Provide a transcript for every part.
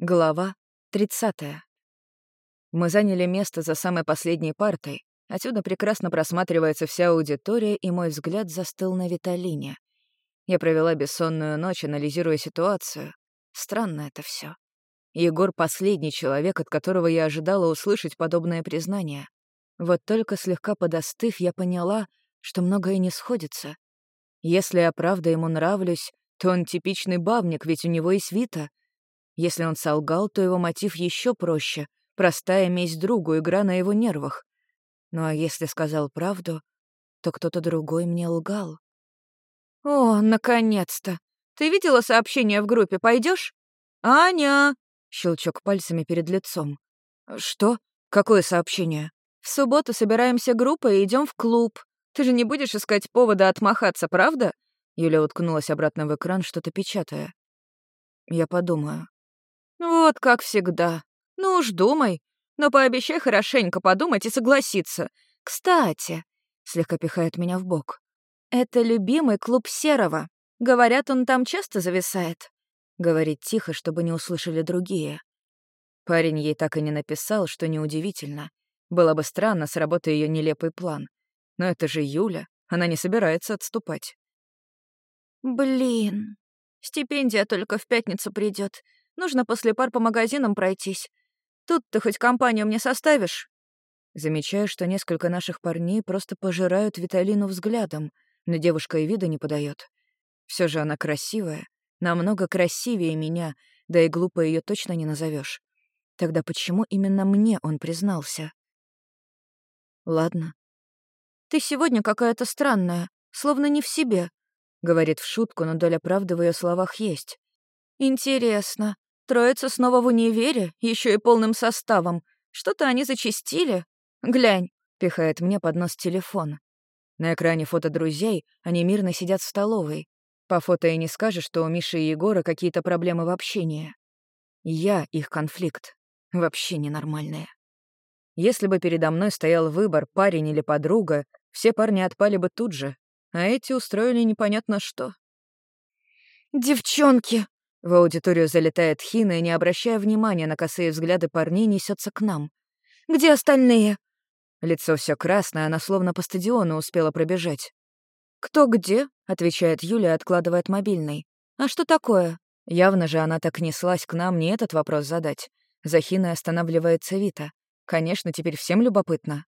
Глава 30. Мы заняли место за самой последней партой. Отсюда прекрасно просматривается вся аудитория, и мой взгляд застыл на Виталине. Я провела бессонную ночь, анализируя ситуацию. Странно это все. Егор — последний человек, от которого я ожидала услышать подобное признание. Вот только слегка подостыв, я поняла, что многое не сходится. Если я правда ему нравлюсь, то он типичный бабник, ведь у него есть Вита — если он солгал, то его мотив еще проще. Простая месть другу, игра на его нервах. Ну а если сказал правду, то кто-то другой мне лгал. «О, наконец-то! Ты видела сообщение в группе? Пойдешь? «Аня!» — щелчок пальцами перед лицом. «Что? Какое сообщение?» «В субботу собираемся группой и идем в клуб. Ты же не будешь искать повода отмахаться, правда?» Юля уткнулась обратно в экран, что-то печатая. «Я подумаю». «Вот как всегда. Ну уж думай. Но пообещай хорошенько подумать и согласиться. Кстати...» — слегка пихает меня в бок. «Это любимый клуб Серого. Говорят, он там часто зависает». Говорит тихо, чтобы не услышали другие. Парень ей так и не написал, что неудивительно. Было бы странно, сработая ее нелепый план. Но это же Юля, она не собирается отступать. «Блин, стипендия только в пятницу придет. Нужно после пар по магазинам пройтись. Тут ты хоть компанию мне составишь?» Замечаю, что несколько наших парней просто пожирают Виталину взглядом, но девушка и вида не подает. Все же она красивая, намного красивее меня, да и глупо ее точно не назовешь. Тогда почему именно мне он признался? Ладно. «Ты сегодня какая-то странная, словно не в себе», — говорит в шутку, но доля правды в ее словах есть. «Интересно, Троица снова в универе, еще и полным составом. Что-то они зачистили. Глянь, пихает мне под нос телефон. На экране фото друзей, они мирно сидят в столовой. По фото и не скажешь, что у Миши и Егора какие-то проблемы в общении. Я их конфликт. Вообще ненормальные. Если бы передо мной стоял выбор, парень или подруга, все парни отпали бы тут же, а эти устроили непонятно что. «Девчонки!» В аудиторию залетает Хина и, не обращая внимания на косые взгляды парней, несется к нам. «Где остальные?» Лицо все красное, она словно по стадиону успела пробежать. «Кто где?» — отвечает Юля откладывает мобильный. «А что такое?» Явно же она так неслась к нам не этот вопрос задать. За Хиной останавливается Вита. Конечно, теперь всем любопытно.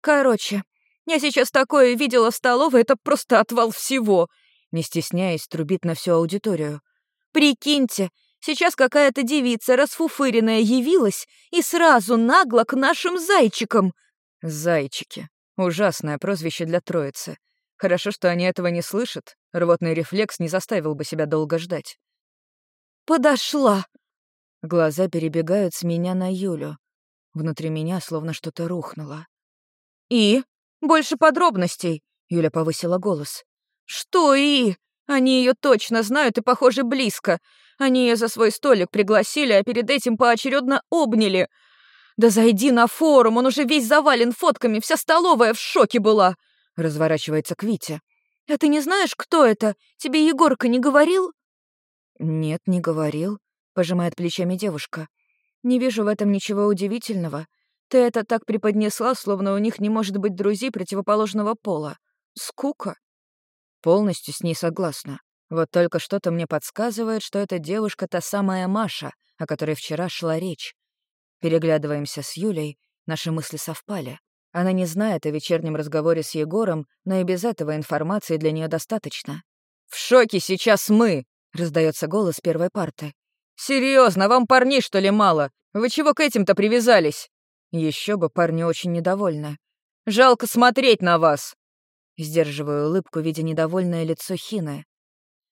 «Короче, я сейчас такое видела в столовой, это просто отвал всего!» Не стесняясь, трубит на всю аудиторию. Прикиньте, сейчас какая-то девица расфуфыренная явилась и сразу нагло к нашим зайчикам. Зайчики. Ужасное прозвище для троицы. Хорошо, что они этого не слышат. Рвотный рефлекс не заставил бы себя долго ждать. «Подошла!» Глаза перебегают с меня на Юлю. Внутри меня словно что-то рухнуло. «И? Больше подробностей!» — Юля повысила голос. «Что «и»? Они ее точно знают и, похоже, близко. Они ее за свой столик пригласили, а перед этим поочередно обняли. Да зайди на форум, он уже весь завален фотками, вся столовая в шоке была. Разворачивается к Вите. А ты не знаешь, кто это? Тебе Егорка не говорил? Нет, не говорил, пожимает плечами девушка. Не вижу в этом ничего удивительного. Ты это так преподнесла, словно у них не может быть друзей противоположного пола. Скука. Полностью с ней согласна. Вот только что-то мне подсказывает, что эта девушка та самая Маша, о которой вчера шла речь. Переглядываемся с Юлей, наши мысли совпали. Она не знает о вечернем разговоре с Егором, но и без этого информации для нее достаточно. «В шоке сейчас мы!» — раздается голос первой парты. Серьезно, вам парней, что ли, мало? Вы чего к этим-то привязались?» Еще бы парни очень недовольны. «Жалко смотреть на вас!» Сдерживаю улыбку, видя недовольное лицо Хины.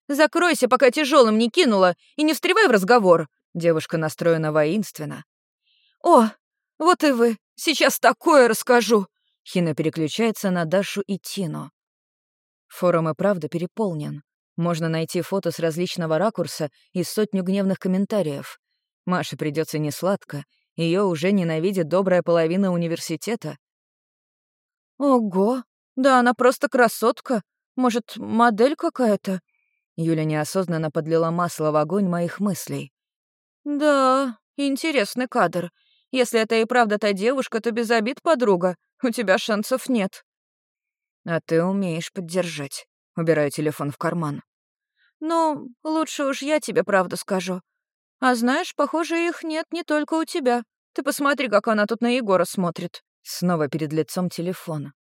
«Закройся, пока тяжелым не кинула, и не встревай в разговор!» Девушка настроена воинственно. «О, вот и вы! Сейчас такое расскажу!» Хина переключается на Дашу и Тину. Форум и правда переполнен. Можно найти фото с различного ракурса и сотню гневных комментариев. Маше придется несладко, ее уже ненавидит добрая половина университета. «Ого, да она просто красотка. Может, модель какая-то?» Юля неосознанно подлила масло в огонь моих мыслей. «Да, интересный кадр. Если это и правда та девушка, то без обид, подруга. У тебя шансов нет». «А ты умеешь поддержать». Убираю телефон в карман. «Ну, лучше уж я тебе правду скажу. А знаешь, похоже, их нет не только у тебя. Ты посмотри, как она тут на Егора смотрит». Снова перед лицом телефона.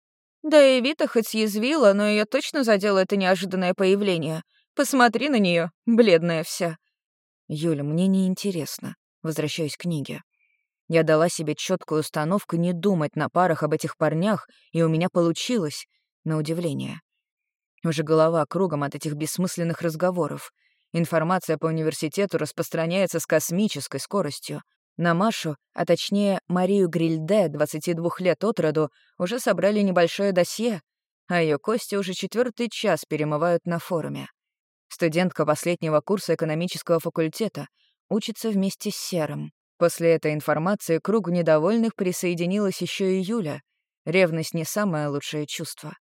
Да и Вита хоть съязвила, но ее точно задело это неожиданное появление. Посмотри на нее, бледная вся. Юля, мне не интересно. Возвращаюсь к книге. Я дала себе четкую установку не думать на парах об этих парнях, и у меня получилось, на удивление. Уже голова кругом от этих бессмысленных разговоров. Информация по университету распространяется с космической скоростью. На Машу, а точнее Марию Грильде, 22 лет от роду, уже собрали небольшое досье, а ее кости уже четвертый час перемывают на форуме. Студентка последнего курса экономического факультета учится вместе с Серым. После этой информации к кругу недовольных присоединилась еще и Юля. Ревность не самое лучшее чувство.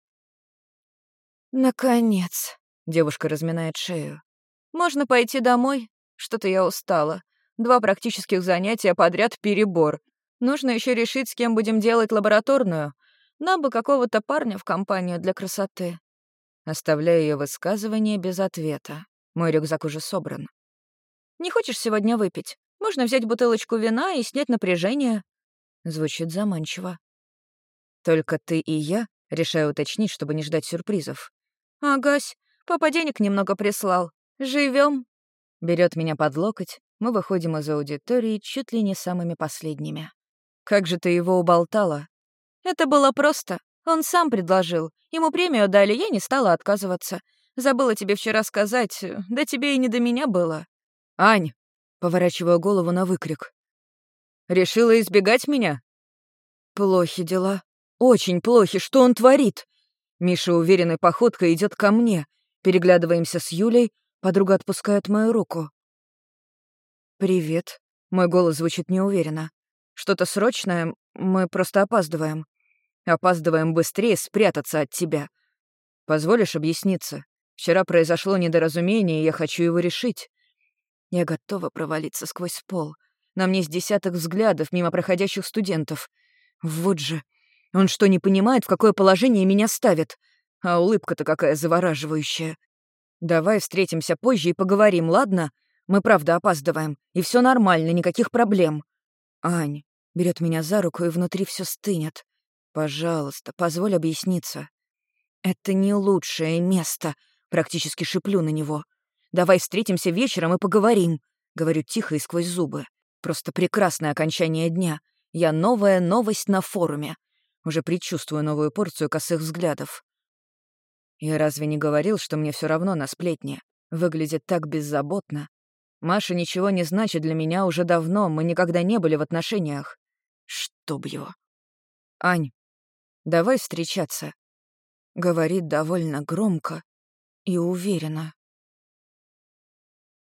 «Наконец», — девушка разминает шею. «Можно пойти домой? Что-то я устала. Два практических занятия подряд — перебор. Нужно еще решить, с кем будем делать лабораторную. Нам бы какого-то парня в компанию для красоты». Оставляю ее высказывание без ответа. Мой рюкзак уже собран. «Не хочешь сегодня выпить? Можно взять бутылочку вина и снять напряжение». Звучит заманчиво. «Только ты и я?» — решаю уточнить, чтобы не ждать сюрпризов. «Агась, папа денег немного прислал. Живем. Берет меня под локоть, мы выходим из аудитории чуть ли не самыми последними. «Как же ты его уболтала?» «Это было просто. Он сам предложил. Ему премию дали, я не стала отказываться. Забыла тебе вчера сказать, да тебе и не до меня было». «Ань!» — поворачиваю голову на выкрик. «Решила избегать меня?» «Плохи дела. Очень плохи. Что он творит?» Миша уверенной походкой идет ко мне. Переглядываемся с Юлей, подруга отпускает мою руку. «Привет». Мой голос звучит неуверенно. «Что-то срочное? Мы просто опаздываем. Опаздываем быстрее спрятаться от тебя. Позволишь объясниться? Вчера произошло недоразумение, и я хочу его решить. Я готова провалиться сквозь пол. На мне с десяток взглядов мимо проходящих студентов. Вот же. Он что, не понимает, в какое положение меня ставит? А улыбка-то какая завораживающая. Давай встретимся позже и поговорим, ладно? Мы правда опаздываем, и все нормально, никаких проблем. Ань берет меня за руку, и внутри все стынет. Пожалуйста, позволь объясниться. Это не лучшее место, практически шиплю на него. Давай встретимся вечером и поговорим, говорю тихо и сквозь зубы. Просто прекрасное окончание дня. Я новая новость на форуме. Уже предчувствую новую порцию косых взглядов. Я разве не говорил, что мне все равно на сплетни? Выглядит так беззаботно. Маша ничего не значит для меня уже давно, мы никогда не были в отношениях. Чтоб его. Ань, давай встречаться. Говорит довольно громко и уверенно.